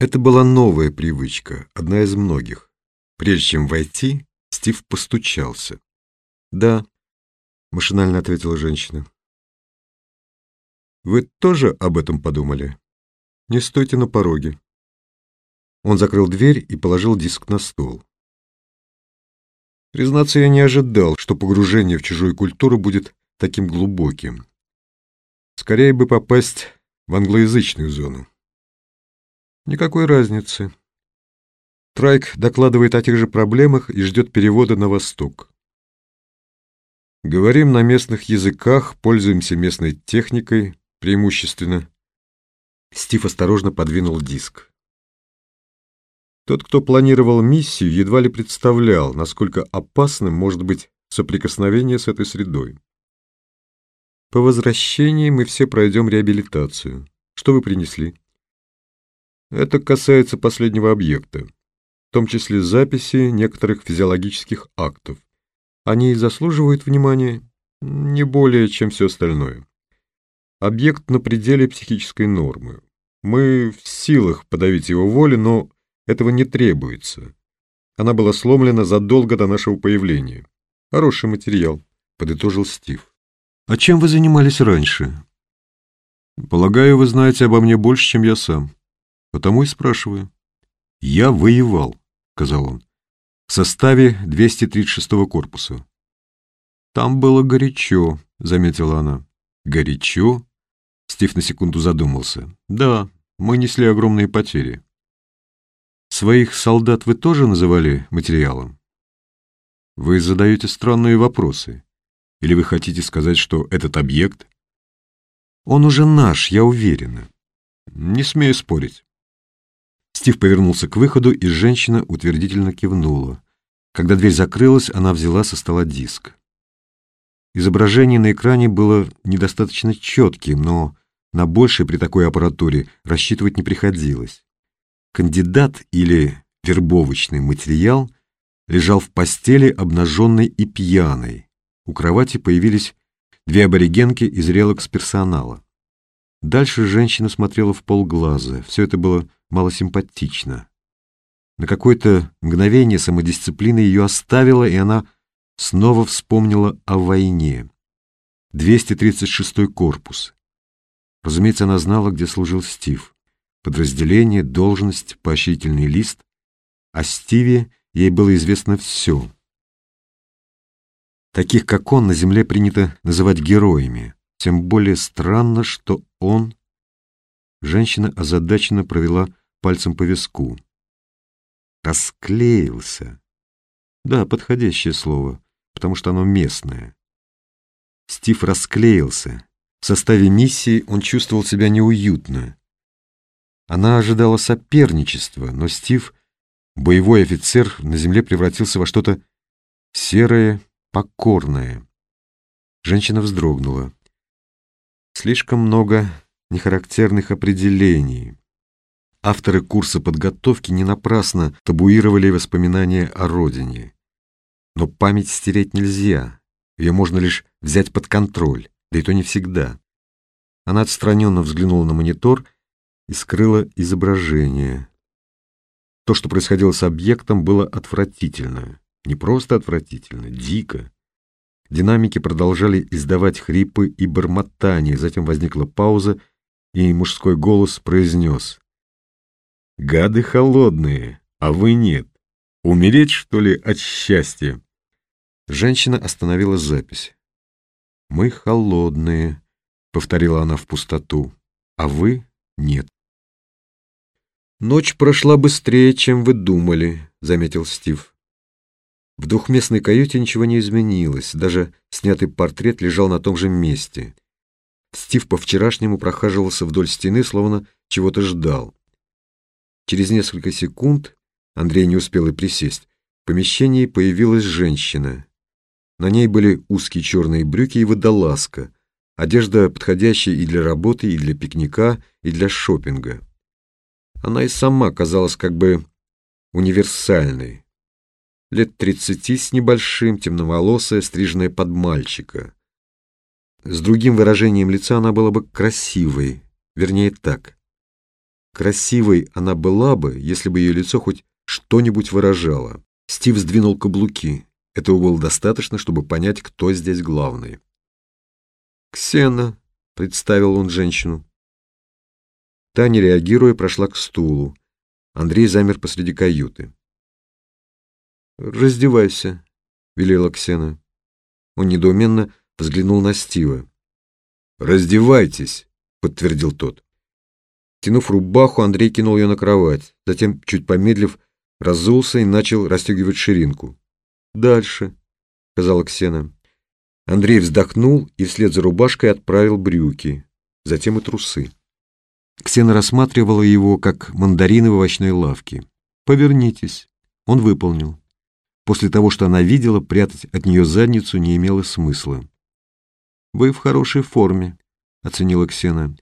Это была новая привычка, одна из многих. Прежде чем войти, Стив постучался. «Да», — машинально ответила женщина. «Вы тоже об этом подумали? Не стойте на пороге». Он закрыл дверь и положил диск на стол. Признаться, я не ожидал, что погружение в чужую культуру будет таким глубоким. Скорее бы попасть в англоязычную зону. Никакой разницы. Трайк докладывает о тех же проблемах и ждет перевода на восток. Говорим на местных языках, пользуемся местной техникой, преимущественно. Стив осторожно подвинул диск. Тот, кто планировал миссию, едва ли представлял, насколько опасным может быть соприкосновение с этой средой. По возвращении мы все пройдем реабилитацию. Что вы принесли? Это касается последнего объекта, в том числе записи некоторых физиологических актов. Они заслуживают внимания не более, чем все остальное. Объект на пределе психической нормы. Мы в силах подавить его волю, но этого не требуется. Она была сломлена задолго до нашего появления. Хороший материал, подытожил Стив. А чем вы занимались раньше? Полагаю, вы знаете обо мне больше, чем я сам. Потому и спрашиваю. Я воевал, сказал он, в составе 236-го корпуса. Там было горячо, заметила она. Горячо? Стив на секунду задумался. Да, мы несли огромные потери. Своих солдат вы тоже называли материалом? Вы задаете странные вопросы. Или вы хотите сказать, что этот объект? Он уже наш, я уверена. Не смею спорить. Стив повернулся к выходу, и женщина утвердительно кивнула. Когда дверь закрылась, она взяла со стола диск. Изображение на экране было недостаточно четким, но на большее при такой аппаратуре рассчитывать не приходилось. Кандидат или вербовочный материал лежал в постели обнаженной и пьяной, у кровати появились две аборигенки из релакс персонала. Дальше женщина смотрела в полглаза. Все это было малосимпатично. На какое-то мгновение самодисциплина ее оставила, и она снова вспомнила о войне. 236-й корпус. Разумеется, она знала, где служил Стив. Подразделение, должность, поощрительный лист. О Стиве ей было известно все. Таких, как он, на земле принято называть героями. Тем более странно, что он... Женщина озадаченно провела пальцем по виску. Расклеился. Да, подходящее слово, потому что оно местное. Стив расклеился. В составе миссии он чувствовал себя неуютно. Она ожидала соперничества, но Стив, боевой офицер, на земле превратился во что-то серое покорная. Женщина вздрогнула. Слишком много нехарактерных определений. Авторы курса подготовки не напрасно табуировали воспоминания о родине. Но память стереть нельзя, ее можно лишь взять под контроль, да и то не всегда. Она отстраненно взглянула на монитор и скрыла изображение. То, что происходило с объектом, было отвратительно. Не просто отвратительно, дико. Динамики продолжали издавать хрипы и бормотания, затем возникла пауза, и мужской голос произнес. «Гады холодные, а вы нет. Умереть, что ли, от счастья?» Женщина остановила запись. «Мы холодные», — повторила она в пустоту, — «а вы нет». «Ночь прошла быстрее, чем вы думали», — заметил Стив. В двухместной каюте ничего не изменилось, даже снятый портрет лежал на том же месте. Стив по-вчерашнему прохаживался вдоль стены, словно чего-то ждал. Через несколько секунд, Андрей не успел и присесть, в помещении появилась женщина. На ней были узкие черные брюки и водолазка, одежда, подходящая и для работы, и для пикника, и для шопинга. Она и сама казалась как бы универсальной, лет тридцати с небольшим, темноволосая, стриженная под мальчика. С другим выражением лица она была бы красивой, вернее так. красивой она была бы, если бы ее лицо хоть что-нибудь выражало. Стив сдвинул каблуки. Этого было достаточно, чтобы понять, кто здесь главный. «Ксена», — представил он женщину. Та, не реагируя, прошла к стулу. Андрей замер посреди каюты. «Раздевайся», — велела Ксена. Он недоуменно взглянул на Стива. «Раздевайтесь», — подтвердил тот. Тянув рубаху, Андрей кинул ее на кровать. Затем, чуть помедлив, разулся и начал расстегивать ширинку. «Дальше», — сказала Ксена. Андрей вздохнул и вслед за рубашкой отправил брюки, затем и трусы. Ксена рассматривала его, как мандарины в овощной лавке. «Повернитесь». Он выполнил. После того, что она видела, прятать от нее задницу не имело смысла. «Вы в хорошей форме», — оценила Ксена.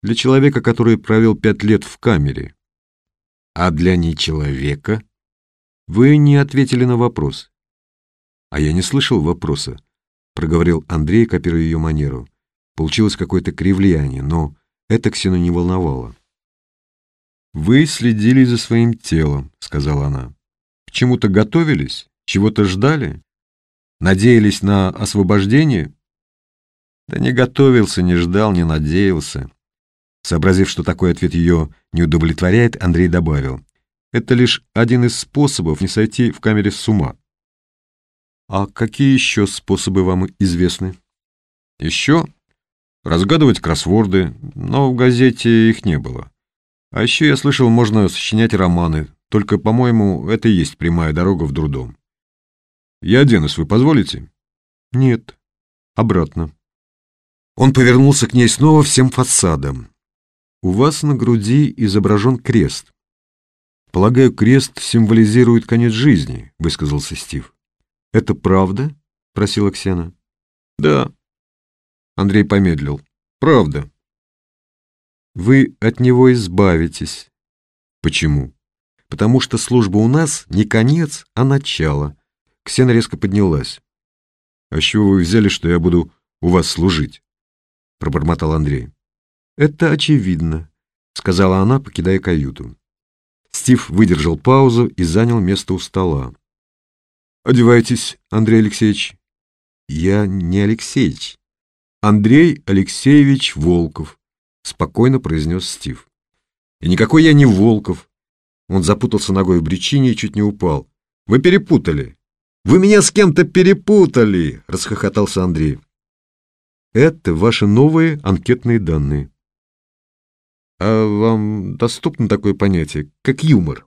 «Для человека, который провел пять лет в камере». «А для нечеловека?» «Вы не ответили на вопрос». «А я не слышал вопроса», — проговорил Андрей, копируя ее манеру. Получилось какое-то кривляние, но это Ксену не волновало. «Вы следили за своим телом», — сказала она. «К чему-то готовились? Чего-то ждали? Надеялись на освобождение?» Да не готовился, не ждал, не надеялся. Сообразив, что такой ответ ее не удовлетворяет, Андрей добавил. «Это лишь один из способов не сойти в камере с ума». «А какие еще способы вам известны?» «Еще разгадывать кроссворды, но в газете их не было. А еще я слышал, можно сочинять романы, только, по-моему, это и есть прямая дорога в дурдом. Я оденусь, вы позволите? Нет. Обратно. Он повернулся к ней снова всем фасадом. У вас на груди изображен крест. Полагаю, крест символизирует конец жизни, высказался Стив. Это правда? просила Ксена. Да, Андрей помедлил. «Правда». «Вы от него избавитесь». «Почему?» «Потому что служба у нас не конец, а начало». Ксена резко поднялась. «А с чего вы взяли, что я буду у вас служить?» Пробормотал Андрей. «Это очевидно», — сказала она, покидая каюту. Стив выдержал паузу и занял место у стола. «Одевайтесь, Андрей Алексеевич». «Я не Алексеевич. Андрей Алексеевич Волков, спокойно произнес Стив. И никакой я не Волков. Он запутался ногой в брючине и чуть не упал. Вы перепутали. Вы меня с кем-то перепутали, расхохотался Андрей. Это ваши новые анкетные данные. А вам доступно такое понятие, как юмор?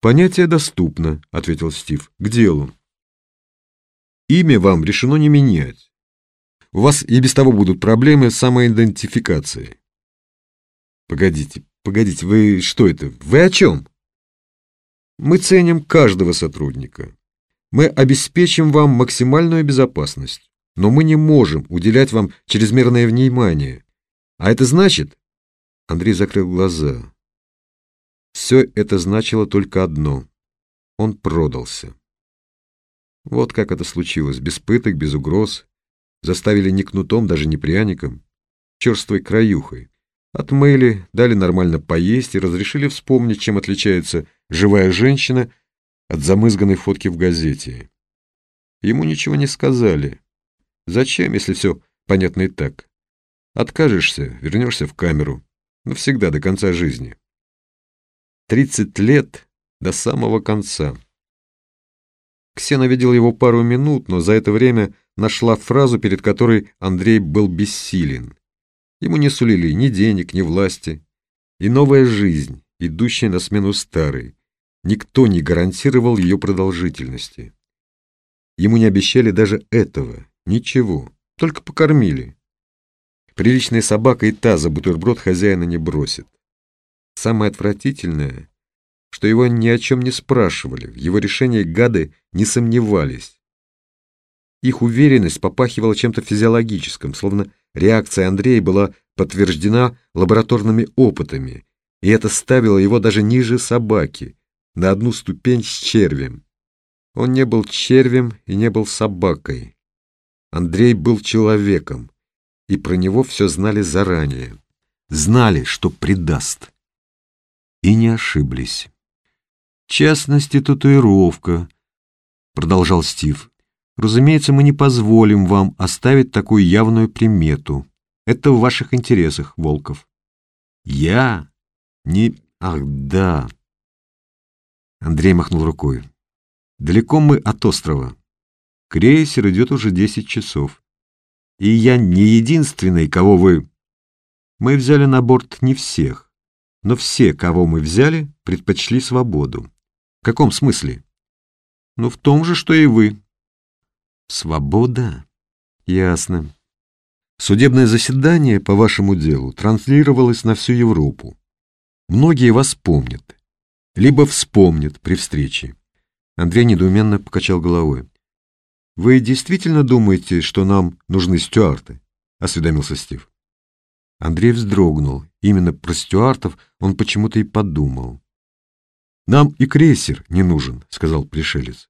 Понятие доступно, ответил Стив. К делу. Имя вам решено не менять. У вас и без того будут проблемы с самоидентификацией. Погодите, погодите, вы что это? Вы о чем? Мы ценим каждого сотрудника. Мы обеспечим вам максимальную безопасность, но мы не можем уделять вам чрезмерное внимание. А это значит... Андрей закрыл глаза. Все это значило только одно. Он продался. Вот как это случилось, без пыток, без угроз, Заставили не кнутом, даже не пряником, черствой краюхой. Отмыли, дали нормально поесть и разрешили вспомнить, чем отличается живая женщина от замызганной фотки в газете. Ему ничего не сказали. Зачем, если все понятно и так? Откажешься, вернешься в камеру. Навсегда, до конца жизни. Тридцать лет до самого конца. Ксена видел его пару минут, но за это время нашла фразу, перед которой Андрей был бессилен. Ему не сулили ни денег, ни власти. И новая жизнь, идущая на смену старой. Никто не гарантировал ее продолжительности. Ему не обещали даже этого, ничего, только покормили. Приличная собака и та за бутерброд хозяина не бросит. Самое отвратительное, что его ни о чем не спрашивали, в его решении гады не сомневались. Их уверенность попахивала чем-то физиологическим, словно реакция Андрея была подтверждена лабораторными опытами, и это ставило его даже ниже собаки, на одну ступень с червем. Он не был червем и не был собакой. Андрей был человеком, и про него все знали заранее. Знали, что предаст. И не ошиблись. В частности, татуировка, продолжал Стив. Разумеется, мы не позволим вам оставить такую явную примету. Это в ваших интересах, Волков. Я? Не... Ах, да. Андрей махнул рукой. Далеко мы от острова. Крейсер идет уже десять часов. И я не единственный, кого вы... Мы взяли на борт не всех, но все, кого мы взяли, предпочли свободу. В каком смысле? Ну, в том же, что и вы. Свобода? Ясно. Судебное заседание по вашему делу транслировалось на всю Европу. Многие вас помнят. Либо вспомнят при встрече. Андрей недоуменно покачал головой. «Вы действительно думаете, что нам нужны стюарты?» — осведомился Стив. Андрей вздрогнул. Именно про стюартов он почему-то и подумал. «Нам и крейсер не нужен», — сказал пришелец.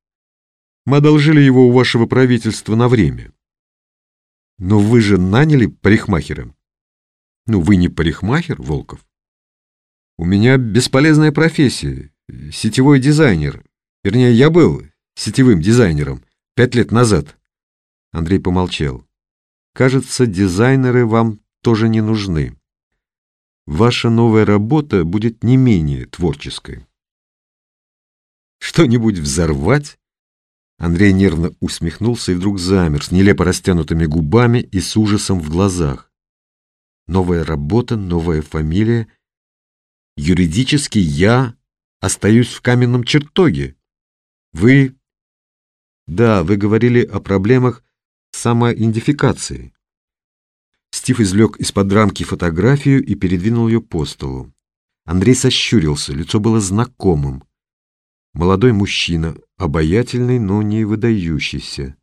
«Мы одолжили его у вашего правительства на время». «Но вы же наняли парикмахера». «Ну, вы не парикмахер, Волков?» «У меня бесполезная профессия, сетевой дизайнер. Вернее, я был сетевым дизайнером пять лет назад». Андрей помолчал. «Кажется, дизайнеры вам тоже не нужны. Ваша новая работа будет не менее творческой». Что-нибудь взорвать? Андрей нервно усмехнулся и вдруг замер с нелепо растянутыми губами и с ужасом в глазах. Новая работа, новая фамилия. Юридически я остаюсь в каменном чертоге. Вы... Да, вы говорили о проблемах самоидентификации. Стив извлек из-под рамки фотографию и передвинул ее по столу. Андрей сощурился, лицо было знакомым. Молодой мужчина, обаятельный, но не выдающийся.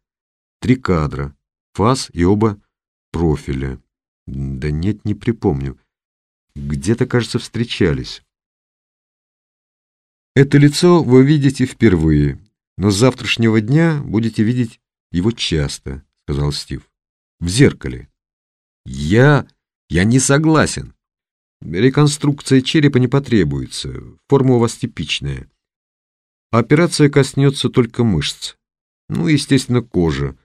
Три кадра, фас и оба профиля. Да нет, не припомню. Где-то, кажется, встречались. Это лицо вы видите впервые, но с завтрашнего дня будете видеть его часто, сказал Стив. В зеркале. Я... я не согласен. Реконструкция черепа не потребуется, форма у вас типичная. Операция коснется только мышц. Ну, естественно, кожа.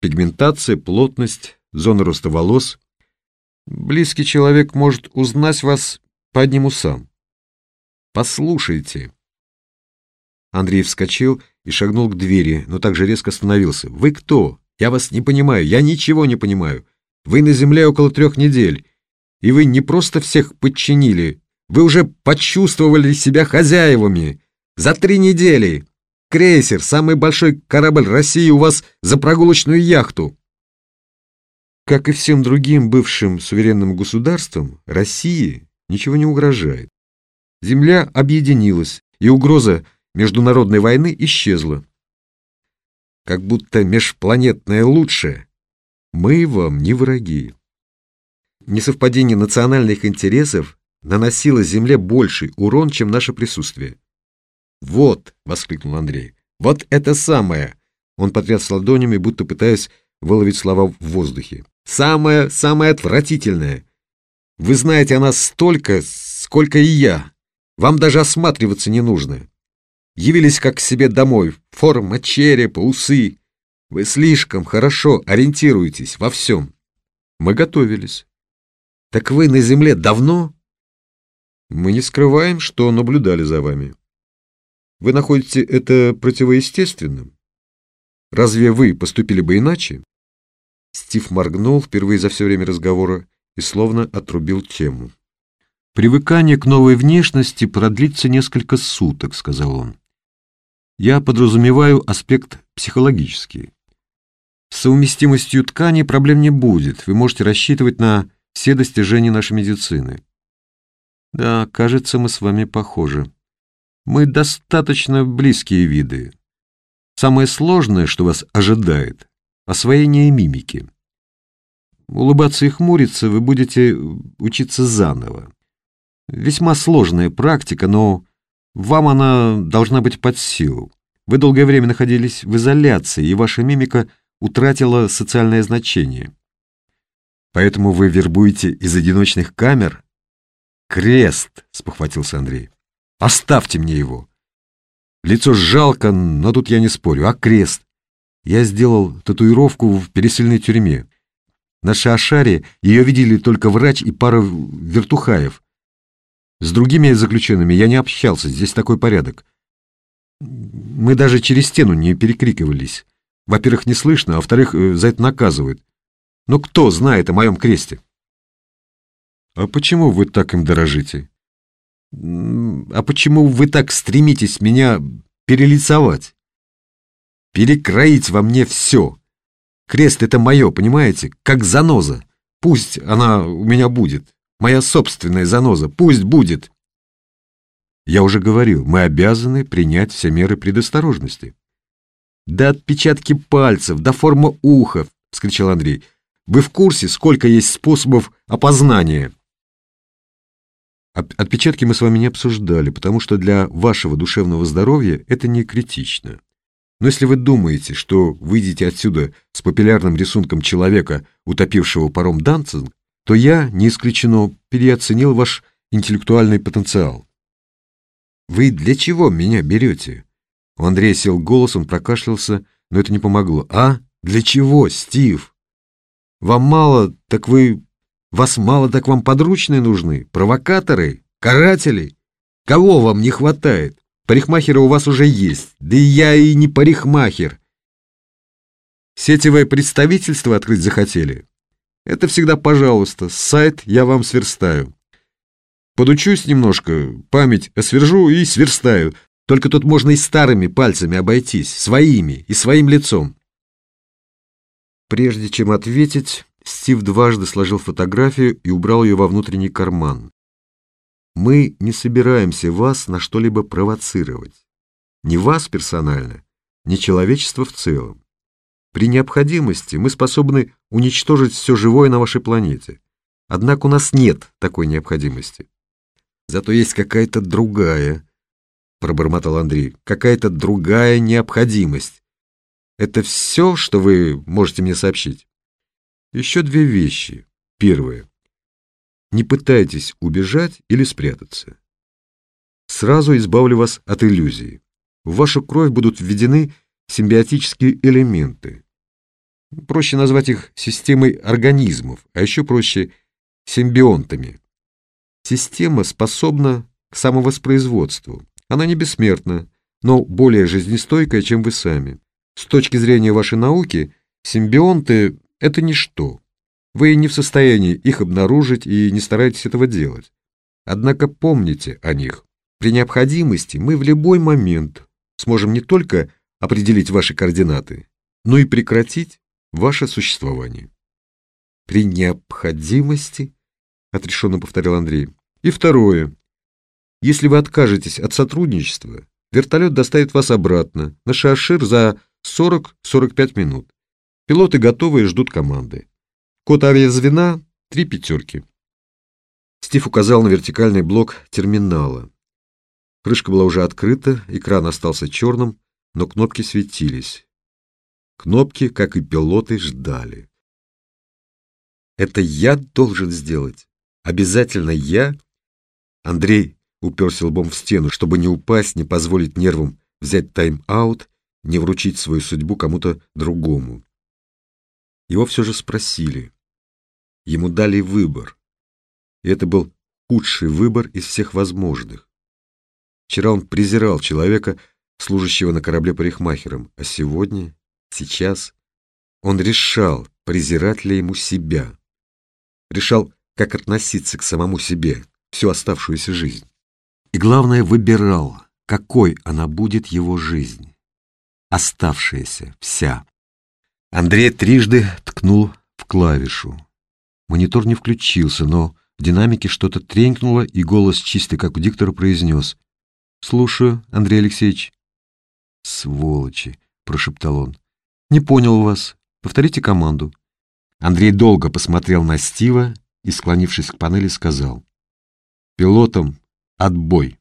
Пигментация, плотность, зона роста волос. Близкий человек может узнать вас по одним усам. Послушайте. Андрей вскочил и шагнул к двери, но также резко остановился. «Вы кто? Я вас не понимаю. Я ничего не понимаю. Вы на земле около трех недель. И вы не просто всех подчинили. Вы уже почувствовали себя хозяевами. За три недели! Крейсер, самый большой корабль России у вас за прогулочную яхту!» Как и всем другим бывшим суверенным государствам, России ничего не угрожает. Земля объединилась, и угроза международной войны исчезла. Как будто межпланетное лучшее. Мы вам не враги. Несовпадение национальных интересов наносило Земле больший урон, чем наше присутствие. «Вот!» — воскликнул Андрей. «Вот это самое!» Он потряс ладонями, будто пытаясь выловить слова в воздухе. «Самое, самое отвратительное! Вы знаете о нас столько, сколько и я. Вам даже осматриваться не нужно. Явились как к себе домой. Форма черепа, усы. Вы слишком хорошо ориентируетесь во всем. Мы готовились. Так вы на земле давно? Мы не скрываем, что наблюдали за вами. Вы находите это противоестественным? Разве вы поступили бы иначе? Стив моргнул впервые за все время разговора и словно отрубил тему. «Привыкание к новой внешности продлится несколько суток», — сказал он. «Я подразумеваю аспект психологический. С совместимостью тканей проблем не будет. Вы можете рассчитывать на все достижения нашей медицины». «Да, кажется, мы с вами похожи». Мы достаточно близкие виды. Самое сложное, что вас ожидает — освоение мимики. Улыбаться и хмуриться вы будете учиться заново. Весьма сложная практика, но вам она должна быть под силу. Вы долгое время находились в изоляции, и ваша мимика утратила социальное значение. Поэтому вы вербуете из одиночных камер? Крест, спохватился Андрей. Оставьте мне его. Лицо жалко, но тут я не спорю. А крест? Я сделал татуировку в пересыльной тюрьме. На Шаашаре ее видели только врач и пара вертухаев. С другими заключенными я не общался, здесь такой порядок. Мы даже через стену не перекрикивались. Во-первых, не слышно, а во-вторых, э, за это наказывают. Но кто знает о моем кресте? А почему вы так им дорожите? А почему вы так стремитесь меня перелицовать? Перекроить во мне все. Крест — это мое, понимаете? Как заноза. Пусть она у меня будет. Моя собственная заноза. Пусть будет. Я уже говорил, мы обязаны принять все меры предосторожности. Да отпечатки пальцев, до форма уха, — вскричал Андрей. Вы в курсе, сколько есть способов опознания? Отпечатки мы с вами не обсуждали, потому что для вашего душевного здоровья это не критично. Но если вы думаете, что выйдете отсюда с популярным рисунком человека, утопившего паром Данцинг, то я, не исключено, переоценил ваш интеллектуальный потенциал. Вы для чего меня берете? У Андрея сел голос, он прокашлялся, но это не помогло. А? Для чего, Стив? Вам мало, так вы вас мало так вам подручные нужны, провокаторы, каратели. Кого вам не хватает? Парикмахеры у вас уже есть, да и я и не парикмахер. Сетевое представительство открыть захотели? Это всегда пожалуйста, сайт я вам сверстаю. Подучусь немножко, память освержу и сверстаю. Только тут можно и старыми пальцами обойтись, своими и своим лицом. Прежде чем ответить, Стив дважды сложил фотографию и убрал ее во внутренний карман. «Мы не собираемся вас на что-либо провоцировать. Ни вас персонально, ни человечество в целом. При необходимости мы способны уничтожить все живое на вашей планете. Однако у нас нет такой необходимости. Зато есть какая-то другая, пробормотал Андрей, какая-то другая необходимость. Это все, что вы можете мне сообщить? Еще две вещи. Первое. Не пытайтесь убежать или спрятаться. Сразу избавлю вас от иллюзий. В вашу кровь будут введены симбиотические элементы. Проще назвать их системой организмов, а еще проще симбионтами. Система способна к самовоспроизводству. Она не бессмертна, но более жизнестойкая, чем вы сами. С точки зрения вашей науки, симбионты это ничто. Вы не в состоянии их обнаружить и не стараетесь этого делать. Однако помните о них. При необходимости мы в любой момент сможем не только определить ваши координаты, но и прекратить ваше существование. При необходимости, отрешенно повторил Андрей. И второе. Если вы откажетесь от сотрудничества, вертолет доставит вас обратно на Шашир за 40-45 минут. Пилоты готовы и ждут команды. Код авиазвена — три пятерки. Стив указал на вертикальный блок терминала. Крышка была уже открыта, экран остался черным, но кнопки светились. Кнопки, как и пилоты, ждали. «Это я должен сделать? Обязательно я?» Андрей уперся лбом в стену, чтобы не упасть, не позволить нервам взять тайм-аут, не вручить свою судьбу кому-то другому. Его все же спросили. Ему дали выбор. И это был худший выбор из всех возможных. Вчера он презирал человека, служащего на корабле парикмахером, а сегодня, сейчас, он решал, презирать ли ему себя. Решал, как относиться к самому себе всю оставшуюся жизнь. И главное, выбирал, какой она будет его жизнь. Оставшаяся, вся. Андрей трижды ткнул в клавишу. Монитор не включился, но в динамике что-то тренькнуло, и голос, чистый как у диктора, произнес. «Слушаю, Андрей Алексеевич». «Сволочи!» — прошептал он. «Не понял вас. Повторите команду». Андрей долго посмотрел на Стива и, склонившись к панели, сказал. «Пилотам отбой».